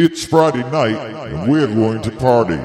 It's Friday night, and we're going to party.